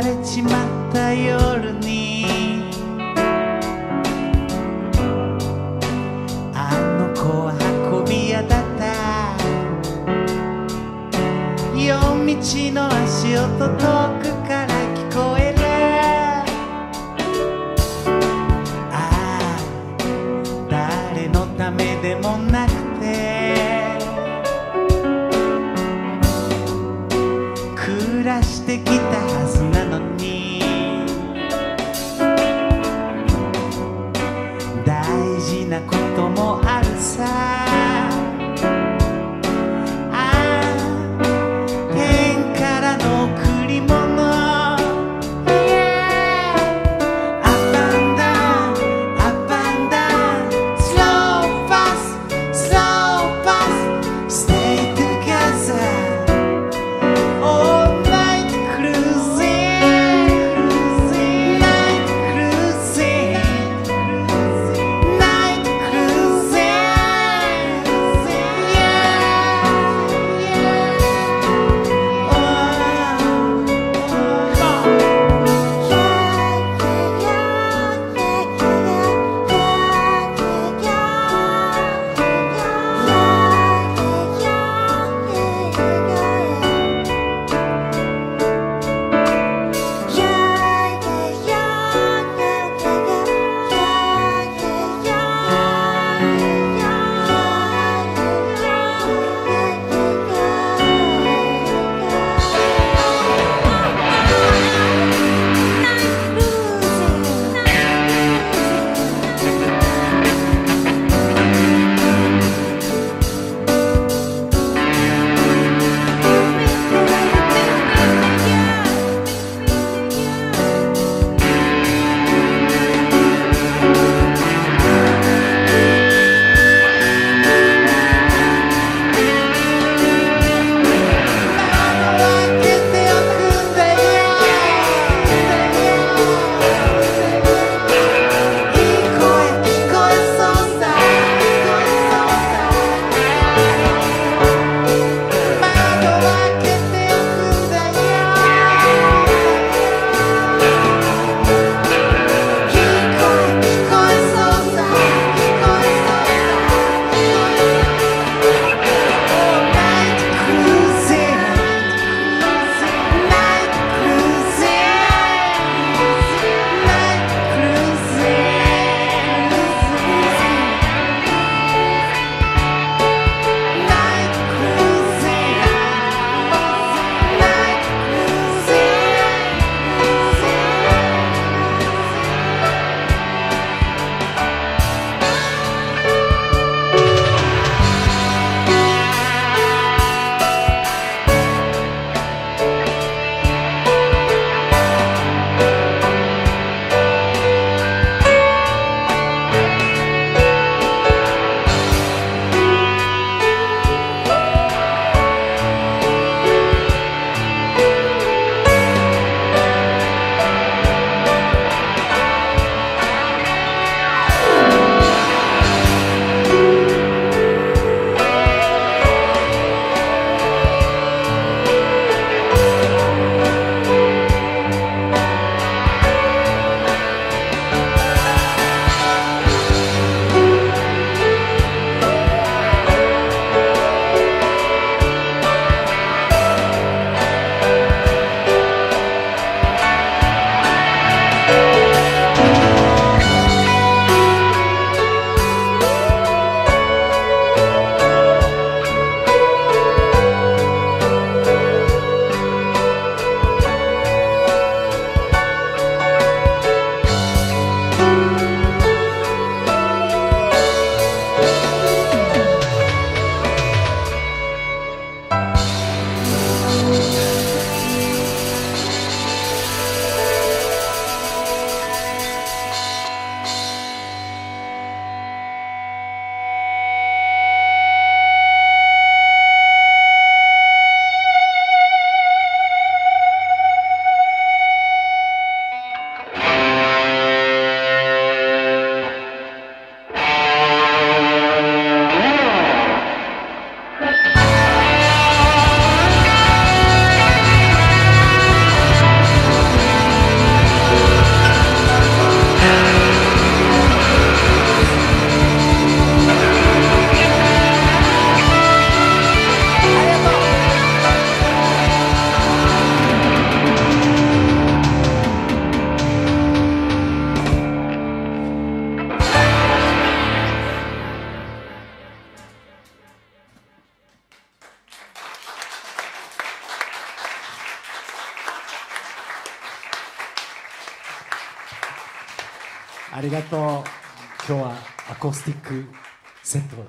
されちまった夜に。あの子は運び屋だった。夜道の足音遠くからありがとう。今日はアコースティックセット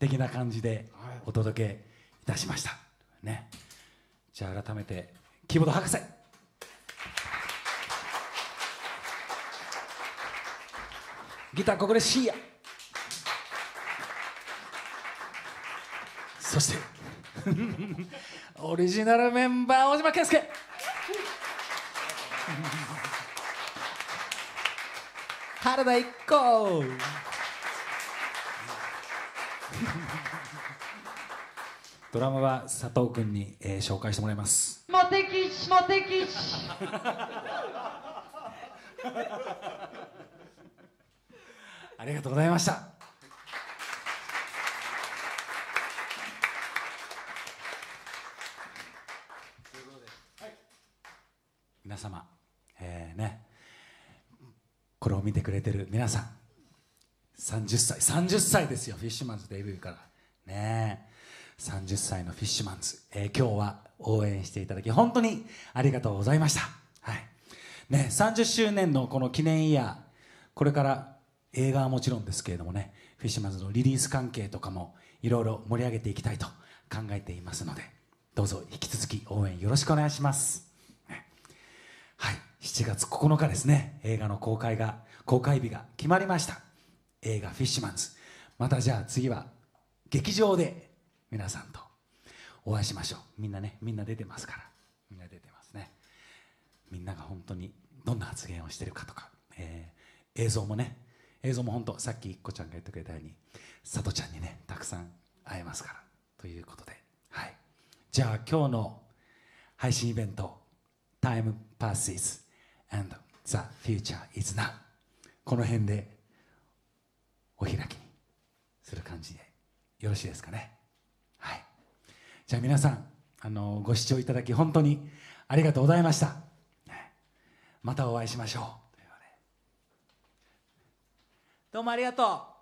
的な感じでお届けいたしました。ね。じゃあ改めてキーボード博士。ギターここでシーヤ。そして オリジナルメンバー小島健介原田一行。ドラムは佐藤君に、えー、紹介してもらいます。モテキシモテキシありがとうございました。皆様、えー、ねこれを見てくれてる皆さん。30歳。30歳ですよ。フィッシュマンズデビューから。ねえ。30歳のフィッシュマンズ、えー、今日は応援していただき本当にありがとうございました。はい。ね30周年のこの記念イヤー。これから映画はもちろんですけれどもねフィッシュマンズのリリース関係とかもいろいろ盛り上げていきたいと考えていますのでどうぞ引き続き応援よろしくお願いします、はい。7月9日ですね。映画の公開が公開日が決まりました。映画「フィッシュマンズ」またじゃあ次は劇場で皆さんとお会いしましょう。みんなねみんな出てますから。みんな出てますね。みんなが本当にどんな発言をしてるかとか、えー、映像もね映像も本当さっきいっこちゃんが言ってくれたようにさとちゃんにねたくさん会えますから。ということで。はい。じゃあ今日の配信イベント「Time Passes and the Future is Now」この辺でお開きにする感じでよろしいですかね。はい。じゃあ皆さんあのご視聴いただき本当にありがとうございました。またお会いしましょう。どうもありがとう。